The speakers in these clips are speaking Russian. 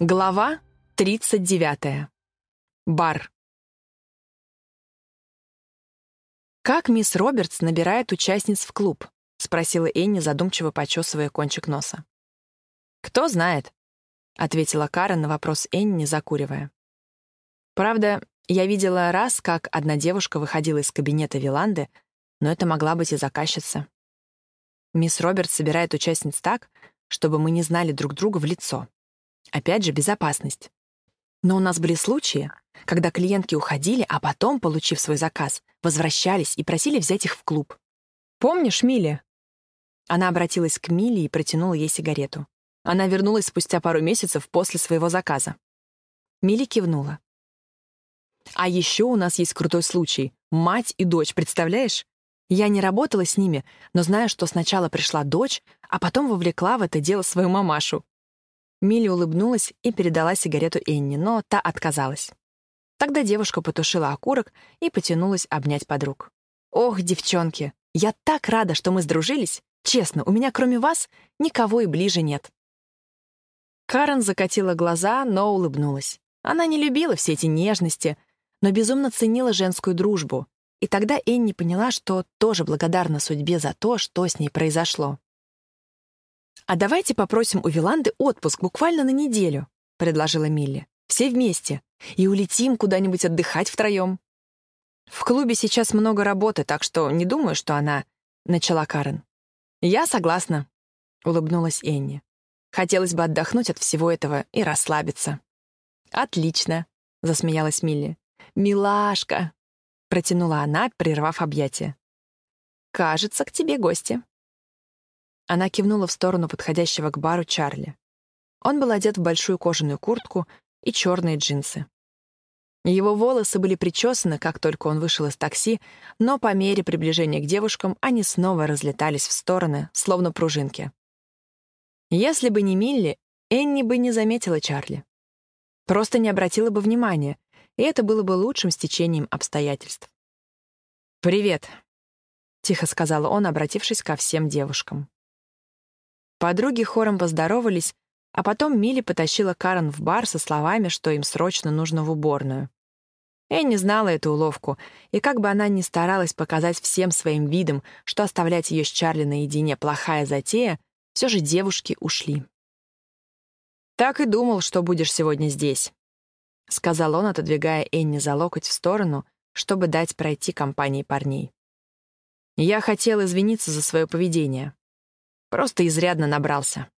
Глава 39. Бар. «Как мисс Робертс набирает участниц в клуб?» — спросила Энни, задумчиво почесывая кончик носа. «Кто знает», — ответила Карен на вопрос Энни, закуривая. «Правда, я видела раз, как одна девушка выходила из кабинета Виланды, но это могла быть и заказчица. Мисс Робертс собирает участниц так, чтобы мы не знали друг друга в лицо. Опять же, безопасность. Но у нас были случаи, когда клиентки уходили, а потом, получив свой заказ, возвращались и просили взять их в клуб. «Помнишь, Милли?» Она обратилась к Милли и протянула ей сигарету. Она вернулась спустя пару месяцев после своего заказа. Милли кивнула. «А еще у нас есть крутой случай. Мать и дочь, представляешь? Я не работала с ними, но знаю, что сначала пришла дочь, а потом вовлекла в это дело свою мамашу. Милли улыбнулась и передала сигарету Энни, но та отказалась. Тогда девушка потушила окурок и потянулась обнять подруг. «Ох, девчонки, я так рада, что мы сдружились. Честно, у меня кроме вас никого и ближе нет». Карен закатила глаза, но улыбнулась. Она не любила все эти нежности, но безумно ценила женскую дружбу. И тогда Энни поняла, что тоже благодарна судьбе за то, что с ней произошло. «А давайте попросим у Виланды отпуск буквально на неделю», — предложила Милли. «Все вместе. И улетим куда-нибудь отдыхать втроем». «В клубе сейчас много работы, так что не думаю, что она...» — начала Карен. «Я согласна», — улыбнулась Энни. «Хотелось бы отдохнуть от всего этого и расслабиться». «Отлично», — засмеялась Милли. «Милашка», — протянула она, прервав объятие. «Кажется, к тебе гости». Она кивнула в сторону подходящего к бару Чарли. Он был одет в большую кожаную куртку и черные джинсы. Его волосы были причесаны, как только он вышел из такси, но по мере приближения к девушкам они снова разлетались в стороны, словно пружинки. Если бы не Милли, Энни бы не заметила Чарли. Просто не обратила бы внимания, и это было бы лучшим стечением обстоятельств. «Привет», — тихо сказал он, обратившись ко всем девушкам. Подруги хором поздоровались, а потом Милли потащила Карен в бар со словами, что им срочно нужно в уборную. Энни знала эту уловку, и как бы она ни старалась показать всем своим видом, что оставлять ее с Чарли наедине плохая затея, все же девушки ушли. «Так и думал, что будешь сегодня здесь», — сказал он, отодвигая Энни за локоть в сторону, чтобы дать пройти компании парней. «Я хотел извиниться за свое поведение. Просто изрядно набрался.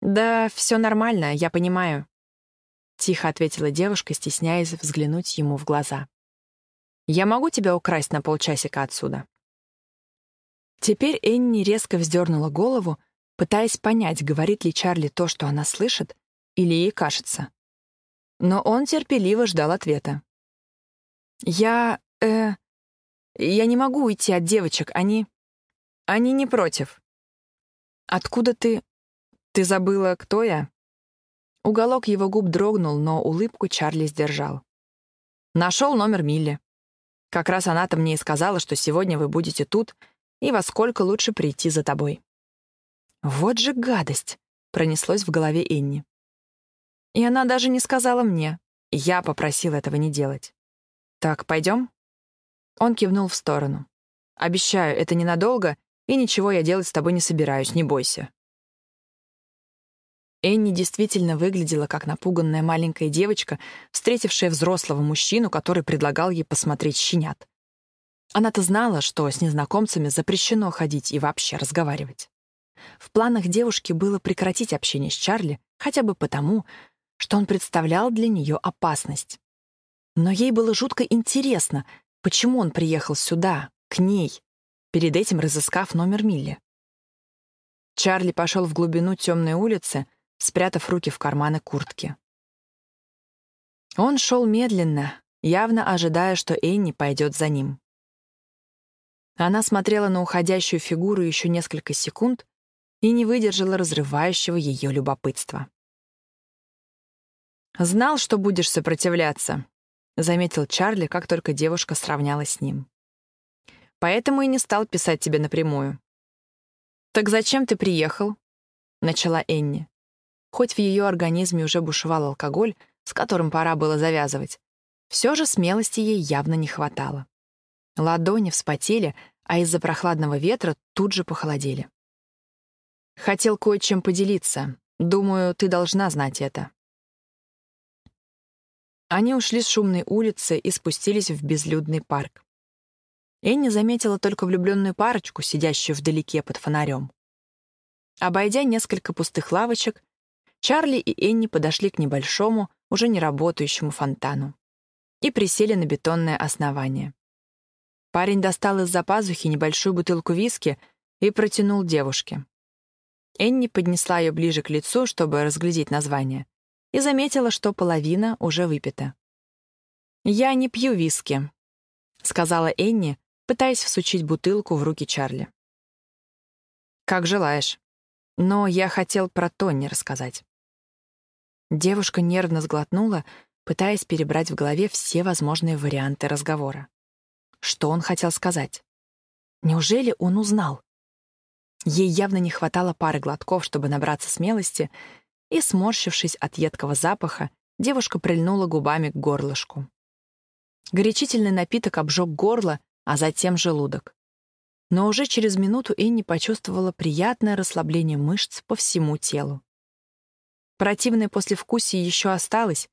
«Да, все нормально, я понимаю», — тихо ответила девушка, стесняясь взглянуть ему в глаза. «Я могу тебя украсть на полчасика отсюда?» Теперь Энни резко вздернула голову, пытаясь понять, говорит ли Чарли то, что она слышит, или ей кажется. Но он терпеливо ждал ответа. «Я... э... я не могу уйти от девочек, они... они не против», «Откуда ты... Ты забыла, кто я?» Уголок его губ дрогнул, но улыбку Чарли сдержал. «Нашел номер Милли. Как раз она-то мне и сказала, что сегодня вы будете тут, и во сколько лучше прийти за тобой». «Вот же гадость!» — пронеслось в голове Энни. И она даже не сказала мне. Я попросил этого не делать. «Так, пойдем?» Он кивнул в сторону. «Обещаю, это ненадолго, и ничего я делать с тобой не собираюсь, не бойся». Энни действительно выглядела как напуганная маленькая девочка, встретившая взрослого мужчину, который предлагал ей посмотреть щенят. Она-то знала, что с незнакомцами запрещено ходить и вообще разговаривать. В планах девушки было прекратить общение с Чарли хотя бы потому, что он представлял для нее опасность. Но ей было жутко интересно, почему он приехал сюда, к ней, перед этим разыскав номер Милли. Чарли пошел в глубину темной улицы, спрятав руки в карманы куртки. Он шел медленно, явно ожидая, что Энни пойдет за ним. Она смотрела на уходящую фигуру еще несколько секунд и не выдержала разрывающего ее любопытства. «Знал, что будешь сопротивляться», — заметил Чарли, как только девушка сравнялась с ним. Поэтому и не стал писать тебе напрямую. «Так зачем ты приехал?» — начала Энни. хоть в ее организме уже бушевал алкоголь, с которым пора было завязывать, все же смелости ей явно не хватало. Ладони вспотели, а из-за прохладного ветра тут же похолодели. «Хотел кое-чем поделиться. Думаю, ты должна знать это». Они ушли с шумной улицы и спустились в безлюдный парк. Энни заметила только влюбленную парочку, сидящую вдалеке под фонарем. Обойдя несколько пустых лавочек, Чарли и Энни подошли к небольшому, уже не работающему фонтану и присели на бетонное основание. Парень достал из-за пазухи небольшую бутылку виски и протянул девушке. Энни поднесла ее ближе к лицу, чтобы разглядеть название, и заметила, что половина уже выпита. «Я не пью виски», — сказала Энни, пытаясь всучить бутылку в руки Чарли. «Как желаешь. Но я хотел про Тони рассказать». Девушка нервно сглотнула, пытаясь перебрать в голове все возможные варианты разговора. Что он хотел сказать? Неужели он узнал? Ей явно не хватало пары глотков, чтобы набраться смелости, и, сморщившись от едкого запаха, девушка прильнула губами к горлышку. Горячительный напиток обжег горло, а затем желудок. Но уже через минуту Энни почувствовала приятное расслабление мышц по всему телу. Противное послевкусие еще осталось,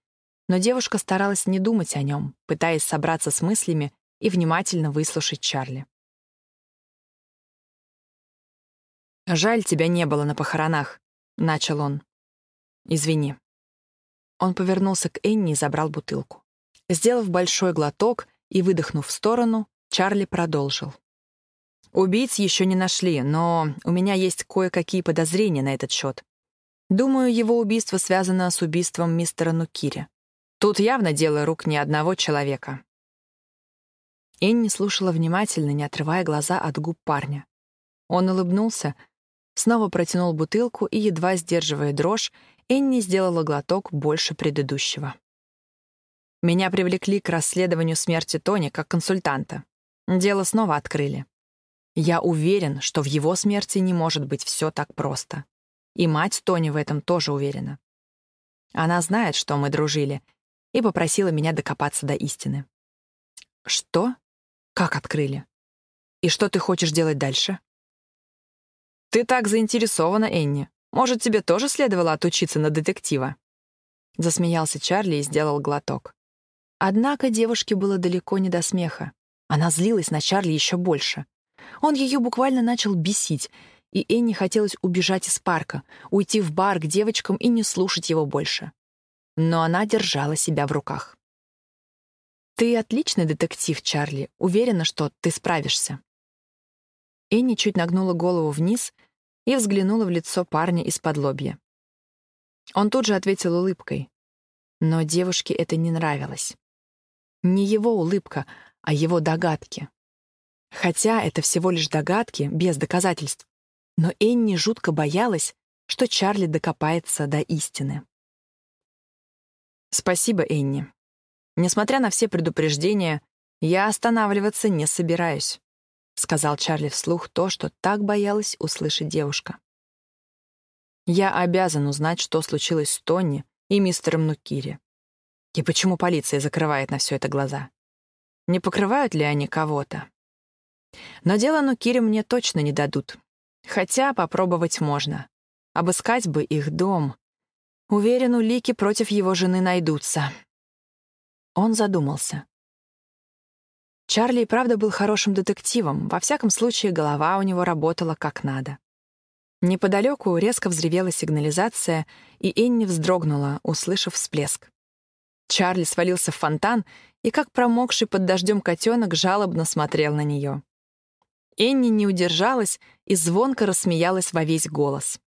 но девушка старалась не думать о нем, пытаясь собраться с мыслями и внимательно выслушать Чарли. «Жаль, тебя не было на похоронах», — начал он. «Извини». Он повернулся к Энни и забрал бутылку. Сделав большой глоток и выдохнув в сторону, Чарли продолжил. «Убийц еще не нашли, но у меня есть кое-какие подозрения на этот счет. Думаю, его убийство связано с убийством мистера Нукири. Тут явно дело рук ни одного человека». Энни слушала внимательно, не отрывая глаза от губ парня. Он улыбнулся, снова протянул бутылку и, едва сдерживая дрожь, Энни сделала глоток больше предыдущего. Меня привлекли к расследованию смерти Тони как консультанта. Дело снова открыли. Я уверен, что в его смерти не может быть все так просто. И мать Тони в этом тоже уверена. Она знает, что мы дружили, и попросила меня докопаться до истины. Что? Как открыли? И что ты хочешь делать дальше? Ты так заинтересована, Энни. Может, тебе тоже следовало отучиться на детектива? Засмеялся Чарли и сделал глоток. Однако девушке было далеко не до смеха. Она злилась на Чарли еще больше. Он ее буквально начал бесить, и Энни хотелось убежать из парка, уйти в бар к девочкам и не слушать его больше. Но она держала себя в руках. «Ты отличный детектив, Чарли. Уверена, что ты справишься». Энни чуть нагнула голову вниз и взглянула в лицо парня из-под лобья. Он тут же ответил улыбкой. Но девушке это не нравилось. Не его улыбка, а его догадки. Хотя это всего лишь догадки, без доказательств. Но Энни жутко боялась, что Чарли докопается до истины. «Спасибо, Энни. Несмотря на все предупреждения, я останавливаться не собираюсь», — сказал Чарли вслух то, что так боялась услышать девушка. «Я обязан узнать, что случилось с Тони и мистером Нукири. И почему полиция закрывает на все это глаза? Не покрывают ли они кого-то? Но дело Нукири мне точно не дадут. Хотя попробовать можно. Обыскать бы их дом. Уверен, улики против его жены найдутся. Он задумался. Чарли и правда был хорошим детективом, во всяком случае голова у него работала как надо. Неподалеку резко взревела сигнализация, и Энни вздрогнула, услышав всплеск. Чарли свалился в фонтан и, как промокший под дождем котенок, жалобно смотрел на нее. Энни не удержалась и звонко рассмеялась во весь голос.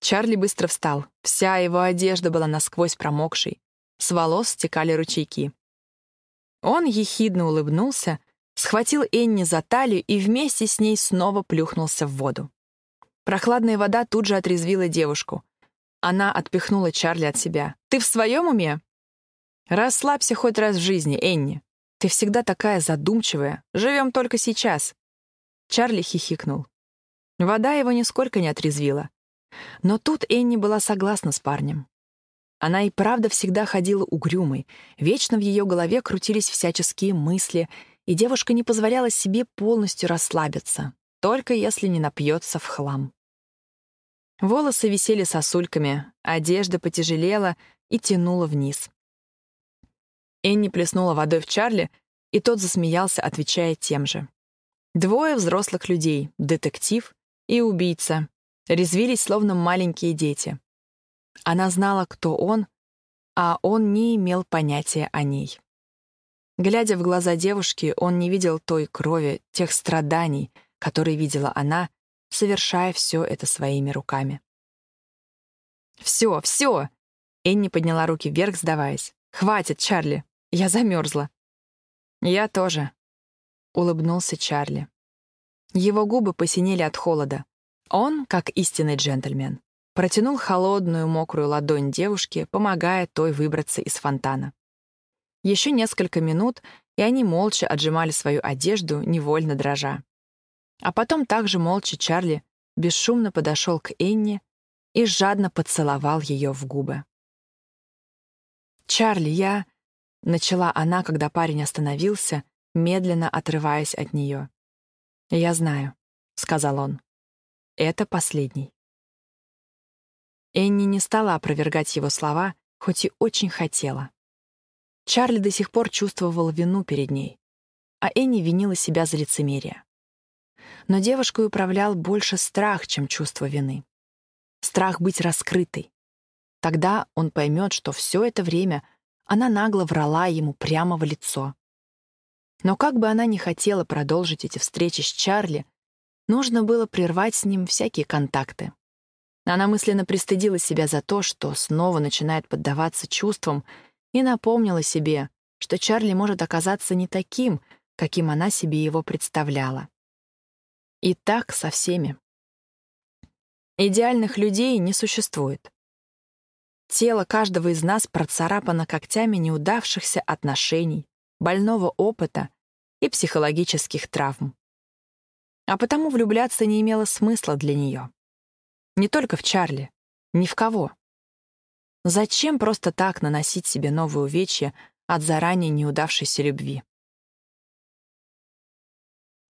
Чарли быстро встал. Вся его одежда была насквозь промокшей. С волос стекали ручейки. Он ехидно улыбнулся, схватил Энни за талию и вместе с ней снова плюхнулся в воду. Прохладная вода тут же отрезвила девушку. Она отпихнула Чарли от себя. «Ты в своем уме?» Расслабься хоть раз в жизни, Энни. Ты всегда такая задумчивая. Живем только сейчас. Чарли хихикнул. Вода его нисколько не отрезвила. Но тут Энни была согласна с парнем. Она и правда всегда ходила угрюмой, вечно в ее голове крутились всяческие мысли, и девушка не позволяла себе полностью расслабиться, только если не напьется в хлам. Волосы висели сосульками, одежда потяжелела и тянула вниз. Энни плеснула водой в Чарли, и тот засмеялся, отвечая тем же. Двое взрослых людей, детектив и убийца, резвились словно маленькие дети. Она знала, кто он, а он не имел понятия о ней. Глядя в глаза девушки, он не видел той крови, тех страданий, которые видела она, совершая все это своими руками. «Все, все!» Энни подняла руки вверх, сдаваясь. «Хватит, Чарли! Я замерзла!» «Я тоже», — улыбнулся Чарли. Его губы посинели от холода. Он, как истинный джентльмен, протянул холодную мокрую ладонь девушке, помогая той выбраться из фонтана. Еще несколько минут, и они молча отжимали свою одежду, невольно дрожа. А потом также молча Чарли бесшумно подошел к Энне и жадно поцеловал ее в губы. «Чарли, я...» — начала она, когда парень остановился, медленно отрываясь от нее. «Я знаю», — сказал он. «Это последний». Энни не стала опровергать его слова, хоть и очень хотела. Чарли до сих пор чувствовал вину перед ней, а Энни винила себя за лицемерие. Но девушкой управлял больше страх, чем чувство вины. Страх быть раскрытой. Тогда он поймет, что все это время она нагло врала ему прямо в лицо. Но как бы она ни хотела продолжить эти встречи с Чарли, нужно было прервать с ним всякие контакты. Она мысленно пристыдила себя за то, что снова начинает поддаваться чувствам, и напомнила себе, что Чарли может оказаться не таким, каким она себе его представляла. И так со всеми. Идеальных людей не существует. Тело каждого из нас процарапано когтями неудавшихся отношений, больного опыта и психологических травм. А потому влюбляться не имело смысла для нее. Не только в Чарли, ни в кого. Зачем просто так наносить себе новые увечья от заранее неудавшейся любви?